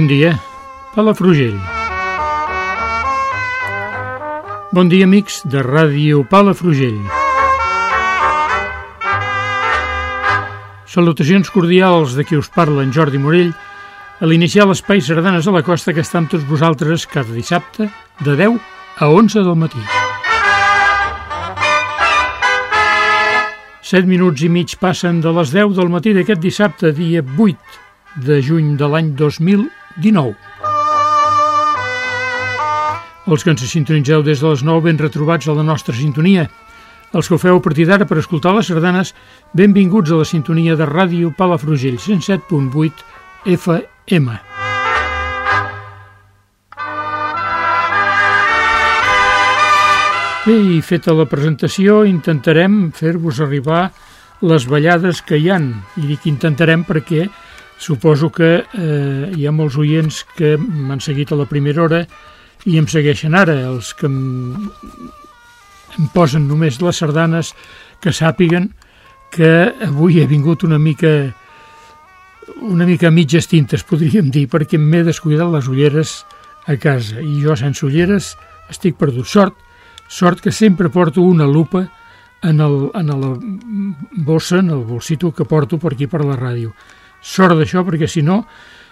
Bon dia, Palafrugell. Bon dia, amics de Ràdio Palafrugell. Salutacions cordials de qui us parla, en Jordi Morell, a l'iniciar l'espai Sardanes a la Costa que està amb tots vosaltres cada dissabte de 10 a 11 del matí. 7 minuts i mig passen de les 10 del matí d'aquest dissabte, dia 8 de juny de l'any 2019. 19. Els que ens sintonitzeu des de les 9 ben retrobats a la nostra sintonia. Els que ho feu a partir d'ara per escoltar les sardanes, benvinguts a la sintonia de ràdio Palafrugell 107.8 FM. Bé, i feta la presentació, intentarem fer-vos arribar les ballades que hi han. I dic intentarem perquè Suposo que eh, hi ha molts oients que m'han seguit a la primera hora i em segueixen ara, els que em, em posen només les sardanes que sàpiguen que avui he vingut una mica una mica a mitges tintes, podríem dir, perquè m'he descuidat les ulleres a casa i jo sense ulleres estic perdut. Sort, sort que sempre porto una lupa en, el, en la bossa, en el bolsito que porto per aquí per la ràdio Sort d'això, perquè si no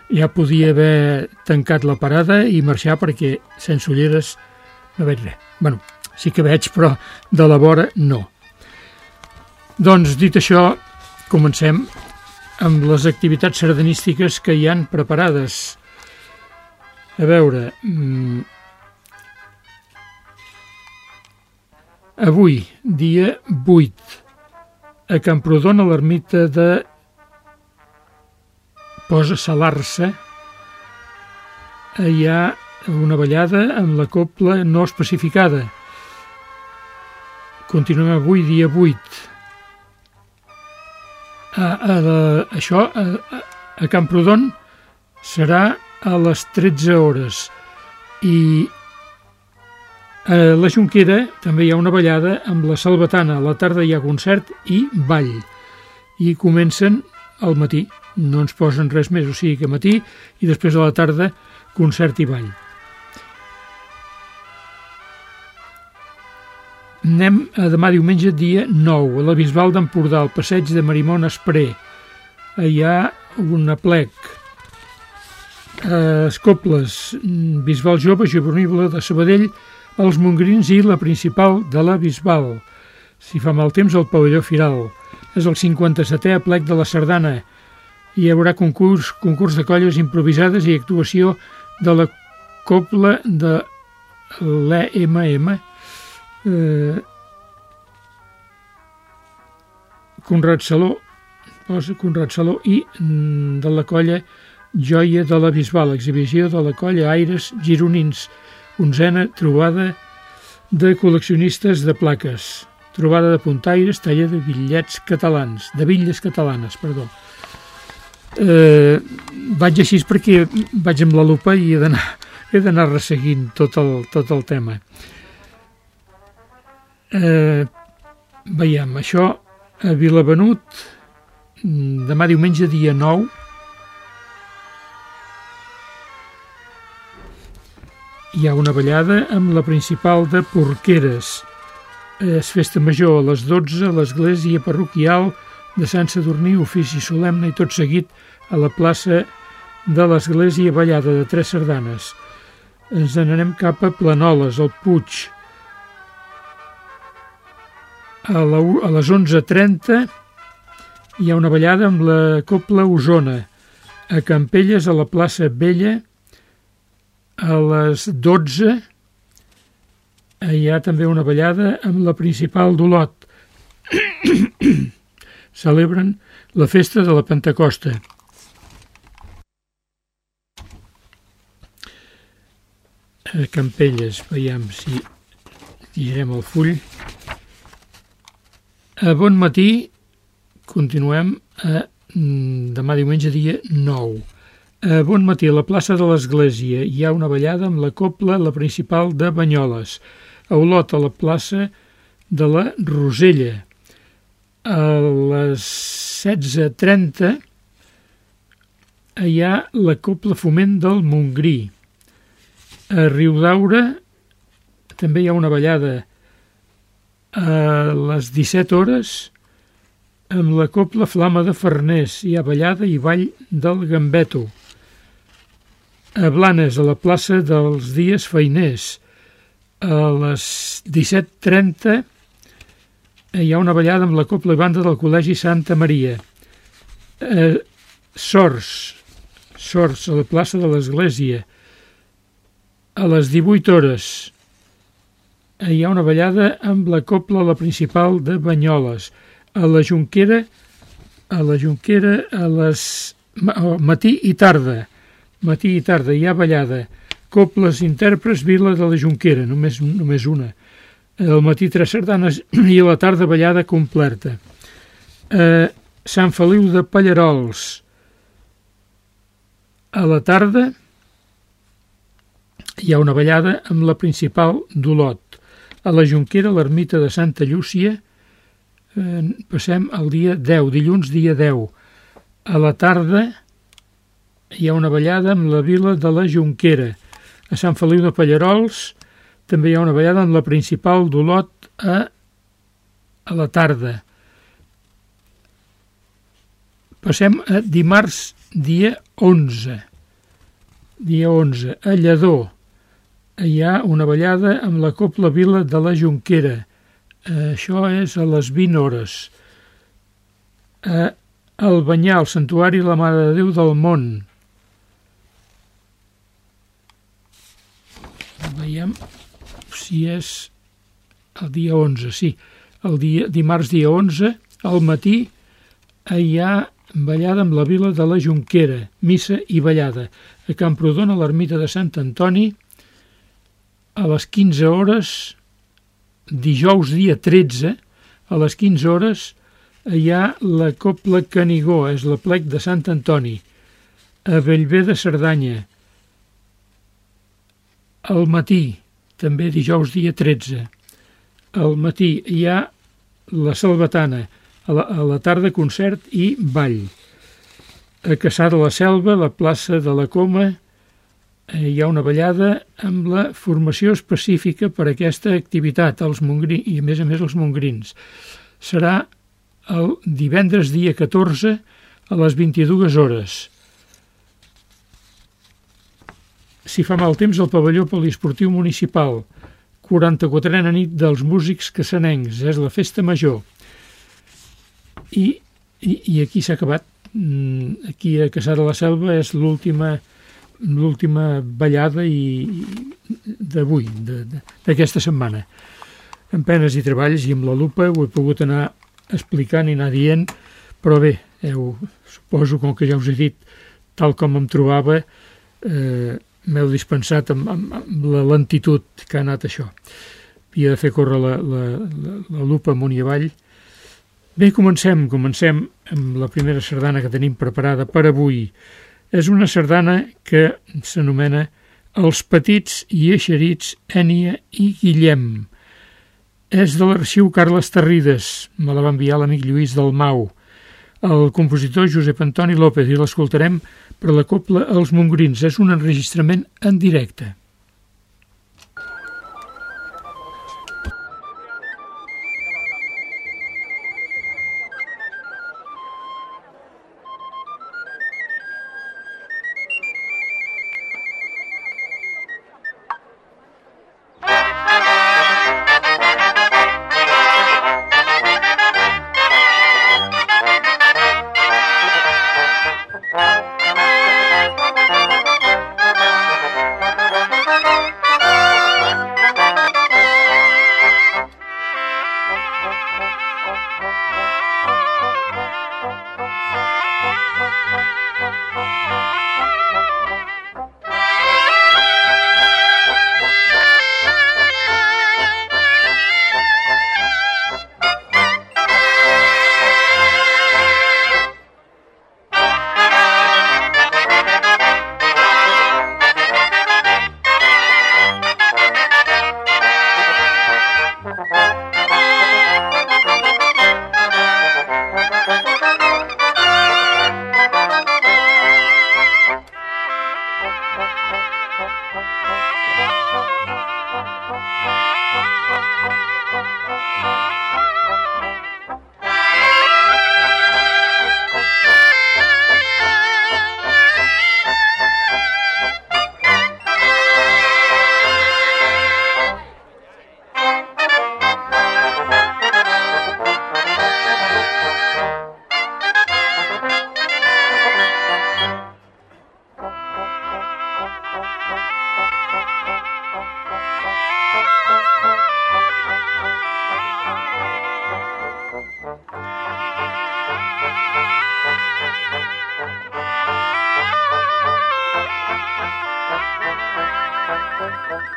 ja podia haver tancat la parada i marxar perquè sense ulleres no veig res. bueno, sí que veig, però de la vora no. Doncs, dit això, comencem amb les activitats sardanístiques que hi han preparades. A veure... Mmm, avui, dia 8, a Camprodon, a l'ermita de posa salar-se, hi ha una ballada amb la copla no especificada. Continuem avui, dia 8. A, a, a, això, a, a Camprodon, serà a les 13 hores i a la Junquera també hi ha una ballada amb la Salvatana. A la tarda hi ha concert i ball. I comencen al matí no ens posen res més, o sigui que matí i després a la tarda concert i ball. Anem a demà diumenge, dia 9, a la Bisbal d'Empordà, al passeig de Marimón Espré. Hi ha una plec. Escobles, Bisbal Jove, Juvenil de Sabadell, els Mongrins i la principal de la Bisbal. Si fa mal temps, el pavelló Firal. És el 57è aplec de la Sardana, hi haurà concurs, concurs de colles improvisades i actuació de la copla de l'EMM, eh, Conrad Saló, Conrad Saló i mm, de la colla Joia de la Bisbal, exhibició de la colla Aires Gironins, onzena trobada de col·leccionistes de plaques, trobada de puntaires, talla de bitllets catalans, de bitlles catalanes, perdó eh, vaig així perquè vaig amb la lupa i he d'anar he d'anar resseguint tot el, tot el tema. Eh, veiem, això a Vilavenut, demà diumenge, dia 9, hi ha una ballada amb la principal de Porqueres. És festa major a les 12 a l'església parroquial de Sant Sadurní, ofici solemne i tot seguit a la plaça de l'Església Ballada de Tres Sardanes. Ens n'anem cap a Planoles, al Puig. A, la, a les 11.30 hi ha una ballada amb la Copla Osona. A Campelles, a la plaça Vella, a les 12 hi ha també una ballada amb la principal d'Olot. Celebren la festa de la Pentecosta. a Campelles, veiem si girem el full. A bon matí continuem a mm, demà diumenge dia 9. A bon matí a la plaça de l'Església hi ha una ballada amb la copla, la principal de Banyoles. A Olot, a la plaça de la Rosella. A les 16.30 hi ha la copla foment del Montgrí a Riudaura també hi ha una ballada a les 17 hores amb la Copla Flama de Farners. Hi ha ballada i ball del Gambeto. A Blanes, a la plaça dels Dies Feiners, a les 17.30 hi ha una ballada amb la Copla i Banda del Col·legi Santa Maria. A Sors, Sors, a la plaça de l'Església, a les 18 hores hi ha una ballada amb la copla la principal de Banyoles. A la Junquera, a la Junquera a les matí i tarda, matí i tarda hi ha ballada. Coples intèrprets Vila de la Junquera, només, només una. Al matí tres sardanes i a la tarda ballada completa. A Sant Feliu de Pallarols, a la tarda hi ha una ballada amb la principal d'Olot. A la Junquera, l'ermita de Santa Llúcia, eh, passem al dia 10, dilluns dia 10. A la tarda hi ha una ballada amb la vila de la Junquera. A Sant Feliu de Pallarols també hi ha una ballada amb la principal d'Olot a, a la tarda. Passem a dimarts dia 11. Dia 11, a Lledó hi ha una ballada amb la Copla Vila de la Junquera. Això és a les 20 hores. Eh, el Banyà, el Santuari la Mare de Déu del Món. Veiem si és el dia 11, sí. El dia, dimarts dia 11, al matí, hi ha ballada amb la Vila de la Junquera, missa i ballada. A Camprodon, a l'ermita de Sant Antoni, a les 15 hores, dijous dia 13, a les 15 hores, hi ha la Copla Canigó, és la plec de Sant Antoni, a Bellver de Cerdanya. Al matí, també dijous dia 13, al matí hi ha la Salvatana, a la, a la tarda concert i ball. A Caçà de la Selva, la plaça de la Coma, Eh, hi ha una ballada amb la formació específica per a aquesta activitat, els mongrins, i a més a més els mongrins. Serà el divendres dia 14 a les 22 hores. Si fa mal temps, el pavelló poliesportiu municipal, 44a nit dels músics cassanencs, és la festa major. I, i, i aquí s'ha acabat. Mm, aquí a Caçà de la Selva és l'última l'última ballada i d'avui, d'aquesta setmana. En penes i treballs i amb la lupa ho he pogut anar explicant i anar dient, però bé, heu, suposo, com que ja us he dit, tal com em trobava, eh, m'heu dispensat amb, amb, amb la lentitud que ha anat això. Havia de fer córrer la, la, la, la lupa amunt i avall. Bé, comencem, comencem amb la primera sardana que tenim preparada per avui, és una sardana que s'anomena Els petits i eixerits Ènia i Guillem. És de l'arxiu Carles Terrides, me la va enviar l'amic Lluís del Mau. El compositor Josep Antoni López i l'escoltarem per la copla Els Mongrins. És un enregistrament en directe.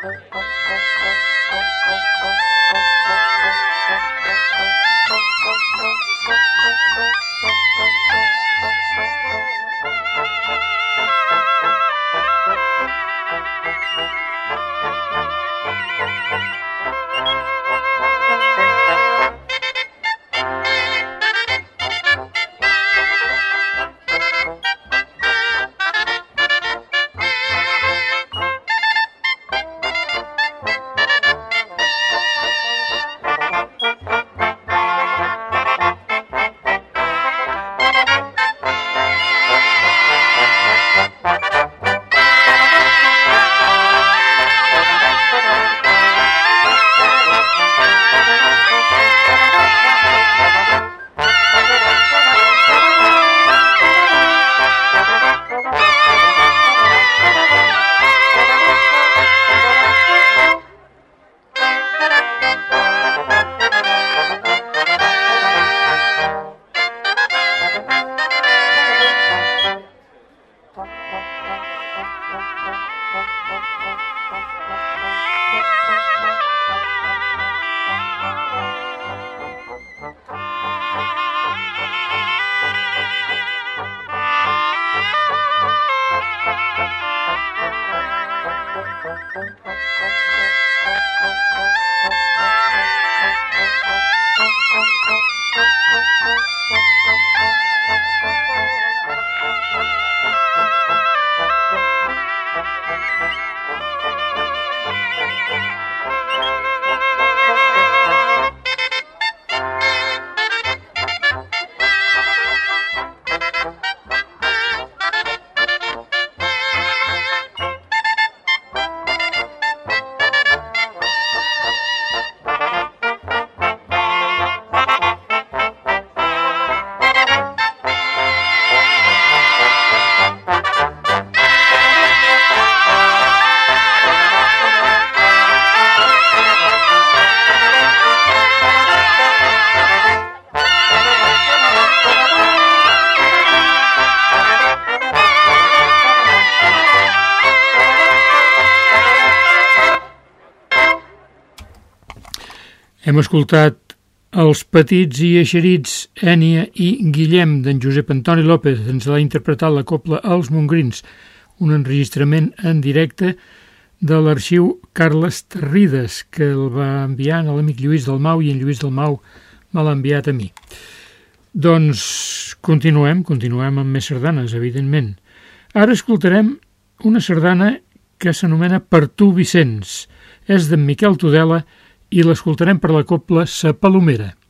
Oh. Hem escoltat els petits i eixerits Ènia i Guillem d'en Josep Antoni López. Ens l'ha interpretat la copla Els Mongrins, un enregistrament en directe de l'arxiu Carles Terrides, que el va enviar a l'amic Lluís Dalmau i en Lluís Dalmau me l'ha enviat a mi. Doncs continuem, continuem amb més sardanes, evidentment. Ara escoltarem una sardana que s'anomena Per tu, Vicenç. És d'en Miquel Tudela i i l'escoltarem per la copla Sa Palomera.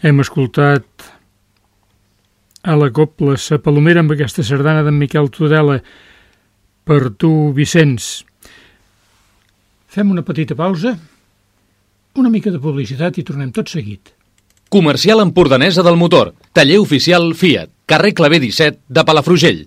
Hem escoltat a la Copla Sa Palomera amb aquesta sardana d'en Miquel Tudela per tu, Vicenç. Fem una petita pausa, una mica de publicitat i tornem tot seguit. Comercial Empordanesa del Motor. Taller oficial Fiat. Carrer Clavé 17 de Palafrugell.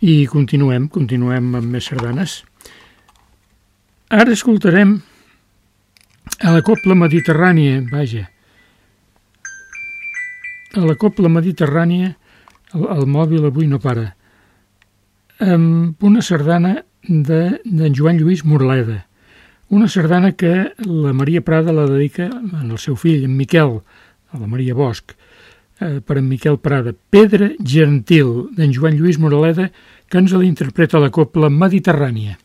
I continuem, continuem amb més sardanes. Ara escoltarem a la Copla Mediterrània, vaja. A la Copla Mediterrània el, el mòbil avui no para. Amb una sardana d'en de, Joan Lluís Morleda. Una sardana que la Maria Prada la dedica al seu fill, en Miquel, a la Maria Bosch eh, per en Miquel Prada, Pedra Gentil, d'en Joan Lluís Moraleda, que ens l'interpreta la Copla Mediterrània.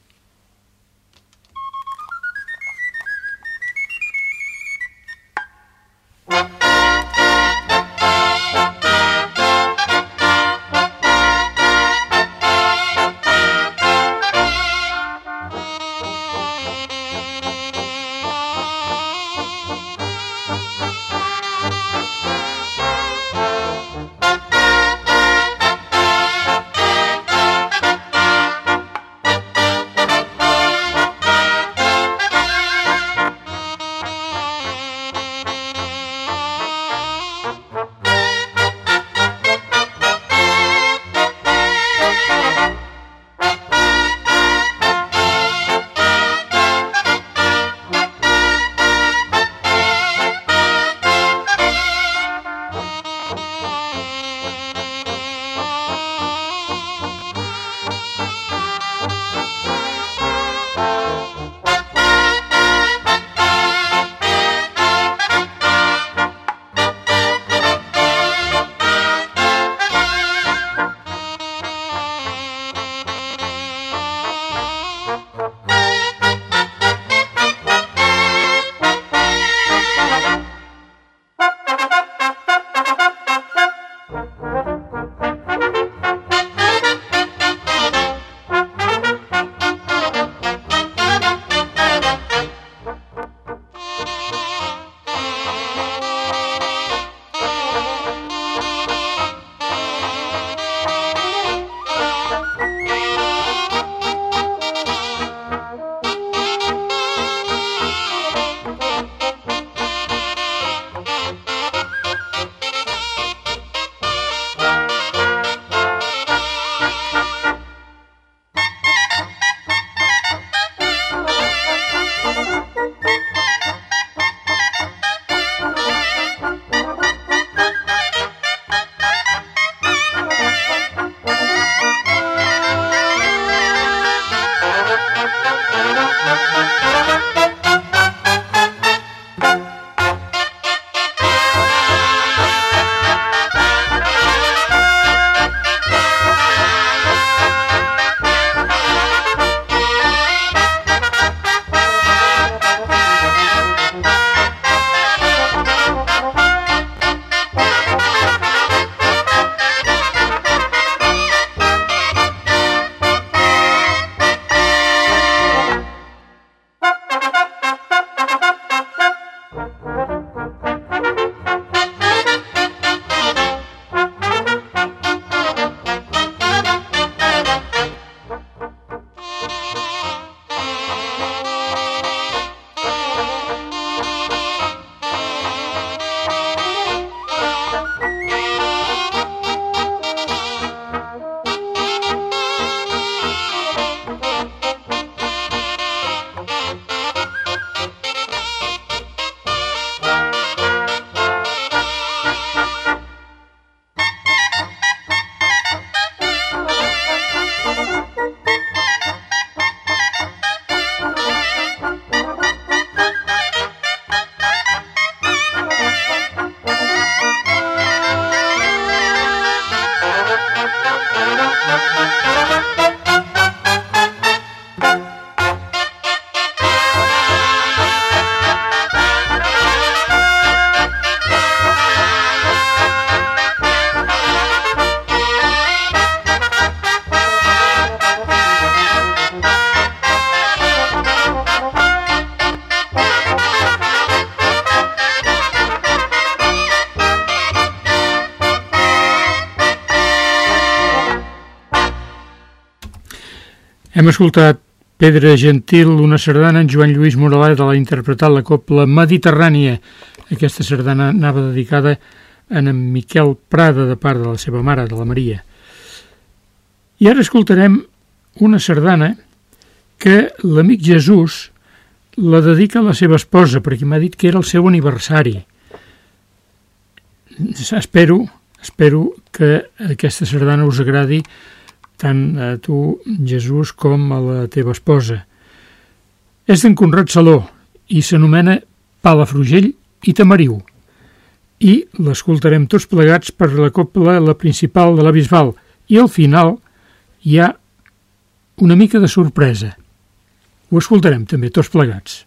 Hem escoltat Pedra Gentil, una sardana en Joan Lluís Moraleda l'ha interpretat la copla Mediterrània. Aquesta sardana anava dedicada a en Miquel Prada de part de la seva mare, de la Maria. I ara escoltarem una sardana que l'amic Jesús la dedica a la seva esposa, perquè m'ha dit que era el seu aniversari. Espero, espero que aquesta sardana us agradi tant a tu, Jesús, com a la teva esposa. És d'en Conrad Saló i s'anomena Palafrugell i Tamariu. I l'escoltarem tots plegats per la copla, la principal de la Bisbal. I al final hi ha una mica de sorpresa. Ho escoltarem també tots plegats.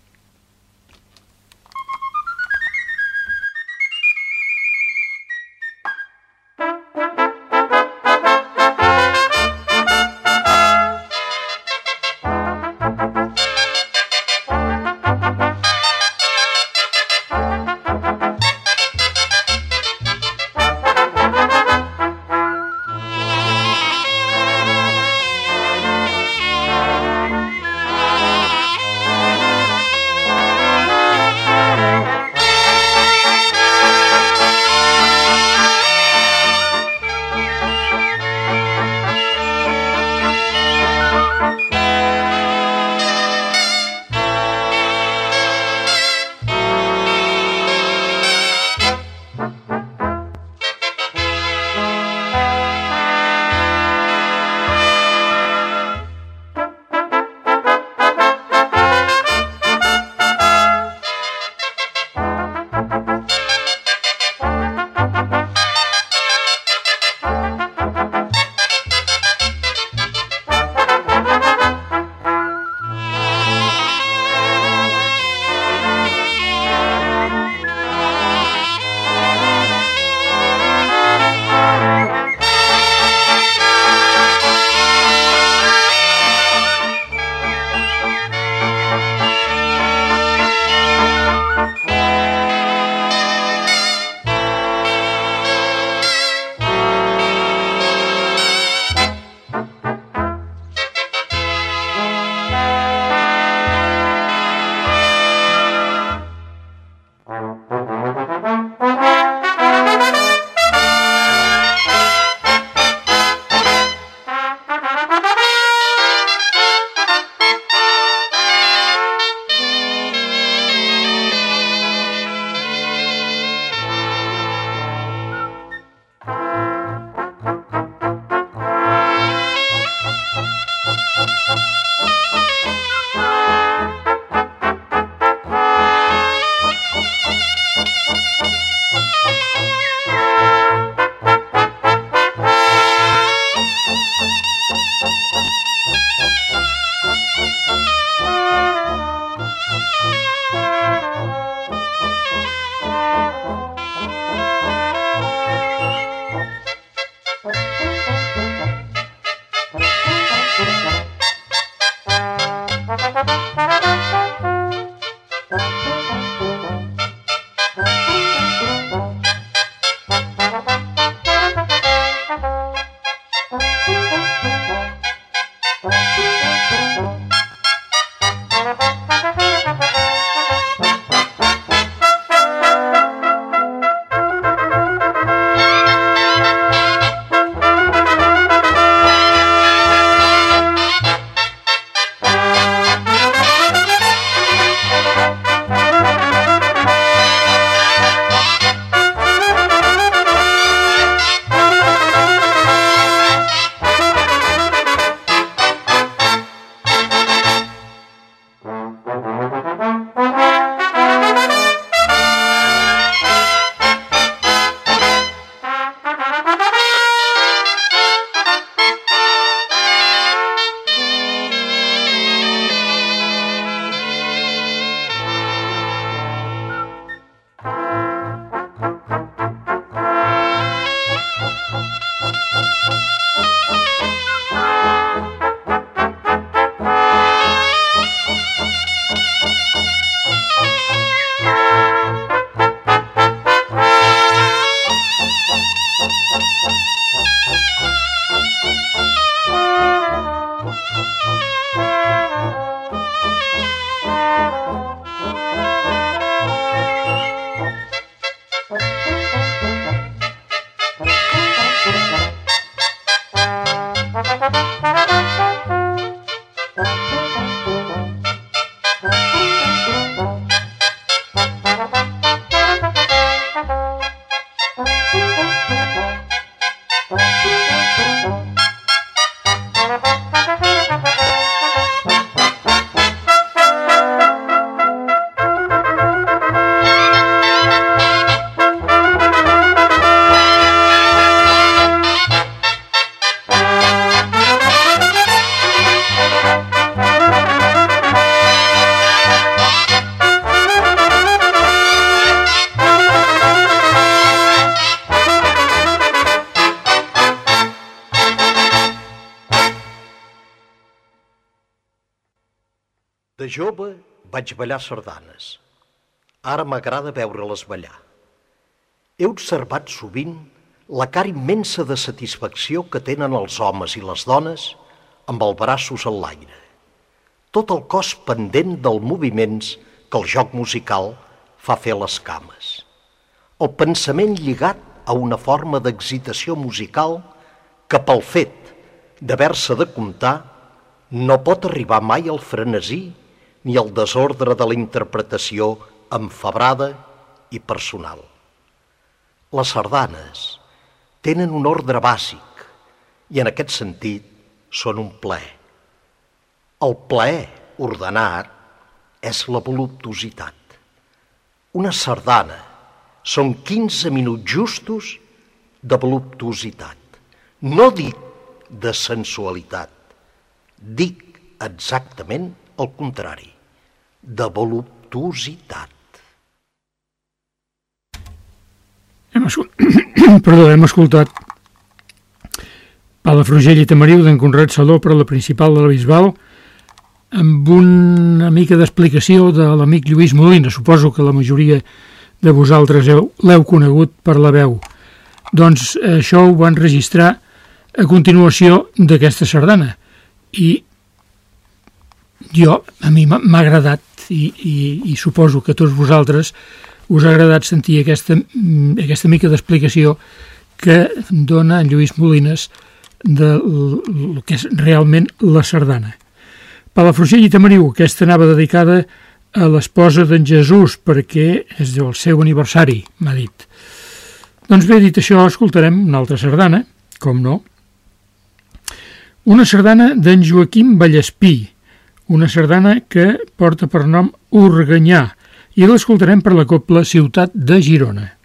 Vaig ballar sardanes. Ara m'agrada veure-les ballar. He observat sovint la cara immensa de satisfacció que tenen els homes i les dones amb els braços en l'aire. Tot el cos pendent dels moviments que el joc musical fa fer les cames. El pensament lligat a una forma d'excitació musical que pel fet d'haver-se de comptar no pot arribar mai al frenesí ni al desordre de la interpretació enfebrada i personal. Les sardanes tenen un ordre bàsic i en aquest sentit són un plaer. El plaer ordenat és la voluptuositat. Una sardana són 15 minuts justos de voluptuositat. No dic de sensualitat, dic exactament el contrari, de voluptuositat. Hem, escol... Perdó, hem escoltat Palafrugell i Tamariu d'en Conrad Saló per a la principal de la Bisbal amb una mica d'explicació de l'amic Lluís Molina. Suposo que la majoria de vosaltres l'heu conegut per la veu. Doncs això ho van registrar a continuació d'aquesta sardana i jo, a mi m'ha agradat i, i, i suposo que a tots vosaltres us ha agradat sentir aquesta, aquesta mica d'explicació que dona en Lluís Molines de el que és realment la sardana. Palafrugell i Tamariu, aquesta anava dedicada a l'esposa d'en Jesús perquè és el seu aniversari, m'ha dit. Doncs bé, dit això, escoltarem una altra sardana, com no, una sardana d'en Joaquim Vallespí, una sardana que porta per nom Urganyà, i l'escoltarem per la copla Ciutat de Girona.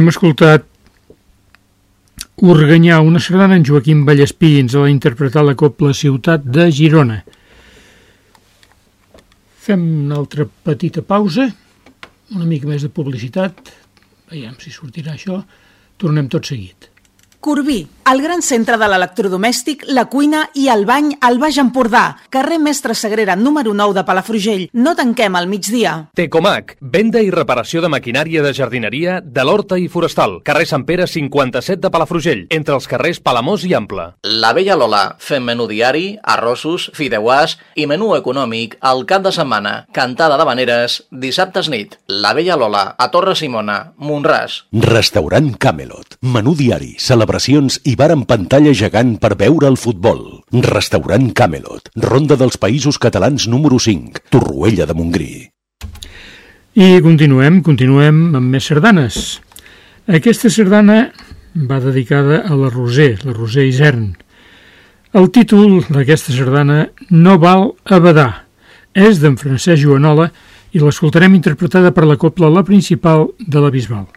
Hem escoltat Organyà, una sardana en Joaquim Vallespí, ens va interpretar la Copla Ciutat de Girona. Fem una altra petita pausa, una mica més de publicitat, veiem si sortirà això, tornem tot seguit. Corbí, el gran centre de l'electrodomèstic, la cuina i el bany al Baix Empordà. Carrer Mestre Sagrera, número 9 de Palafrugell. No tanquem al migdia. Tecomac, venda i reparació de maquinària de jardineria de l'Horta i Forestal. Carrer Sant Pere 57 de Palafrugell, entre els carrers Palamós i Ample. La Vella Lola, fem menú diari, arrossos, fideuàs i menú econòmic al cap de setmana. Cantada d'habaneres, dissabtes nit. La Vella Lola, a Torre Simona, Montràs. Restaurant Camelot. Menú diari, celebracions i bar amb pantalla gegant per veure el futbol. Restaurant Camelot. Ronda dels Països Catalans número 5. Torroella de Montgrí. I continuem, continuem amb més sardanes. Aquesta sardana va dedicada a la Roser, la Roser Isern. El títol d'aquesta sardana no val abadar. És d'en Francesc Joanola i l'escoltarem interpretada per la copla La Principal de la Bisbal.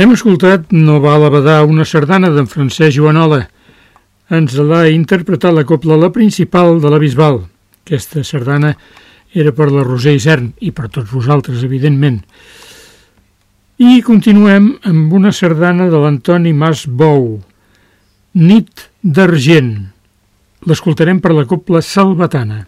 Hem escoltat No va a la badar, una sardana d'en Francesc Joanola. Ens l'ha interpretat la copla la principal de la Bisbal. Aquesta sardana era per la Roser Isern i per tots vosaltres, evidentment. I continuem amb una sardana de l'Antoni Mas Bou, Nit d'Argent. L'escoltarem per la copla Salvatana.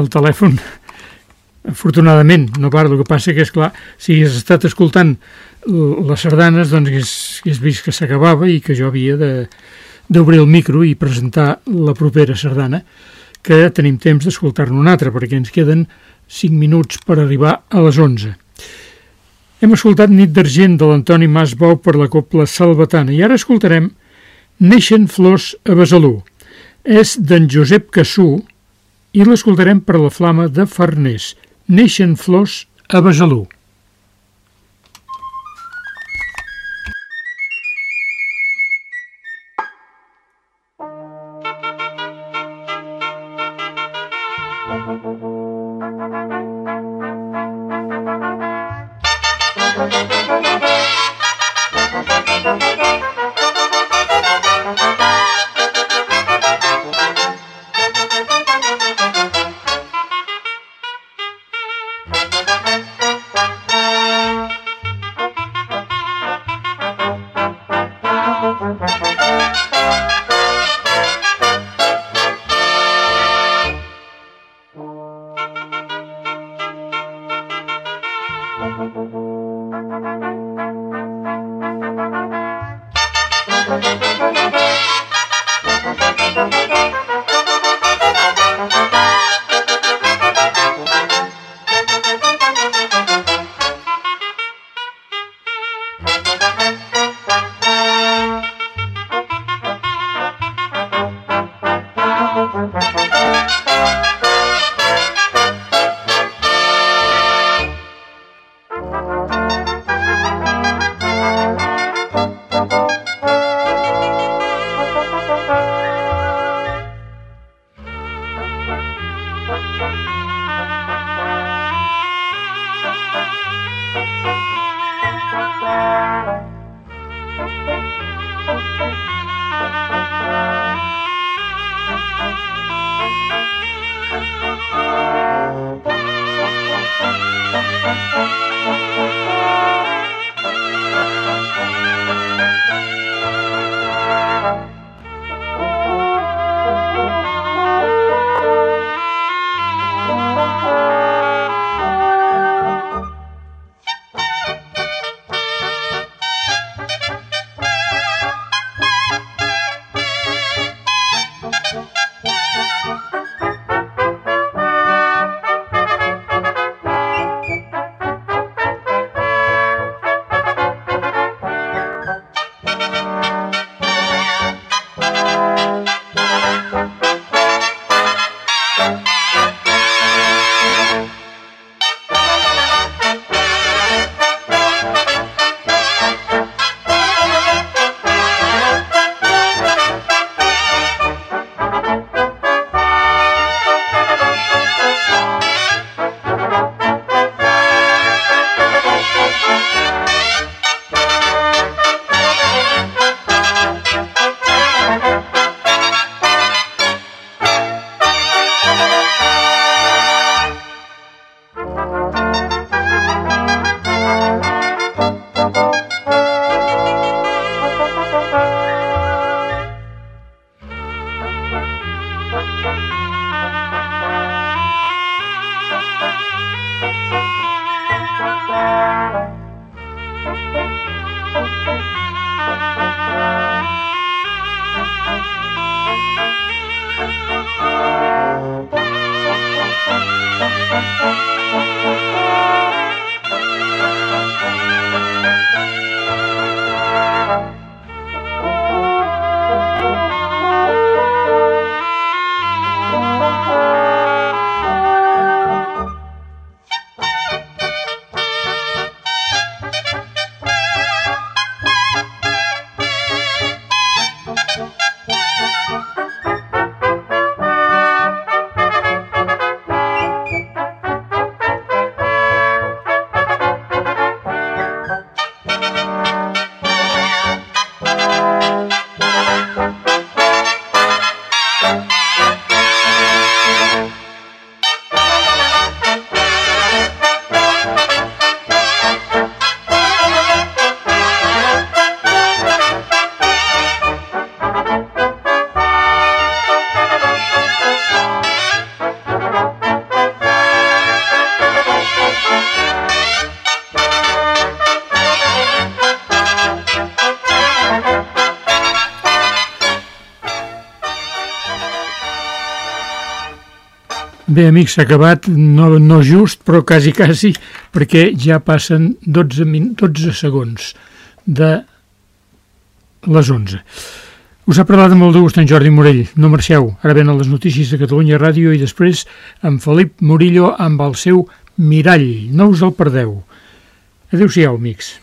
El telèfon, afortunadament, no parla. El que passa que, és clar, si has estat escoltant les sardanes, doncs hagués, hagués vist que s'acabava i que jo havia d'obrir el micro i presentar la propera sardana, que tenim temps d'escoltar-ne una altra, perquè ens queden 5 minuts per arribar a les 11. Hem escoltat Nit d'Argent de l'Antoni Masbou per la Copla Salvatana i ara escoltarem Neixen flors a Besalú. És d'en Josep Cassú i l'escoltarem per la flama de Farners. Neixen flors a Besalú. Música Thank you. Bé, amics, s'ha acabat, no, no just, però quasi, quasi, perquè ja passen 12, min 12 segons de les 11. Us ha parlat amb molt de gust en Jordi Morell. No marxeu, ara venen les notícies de Catalunya Ràdio i després en Felip Murillo amb el seu Mirall. No us el perdeu. Adéu-siau, amics.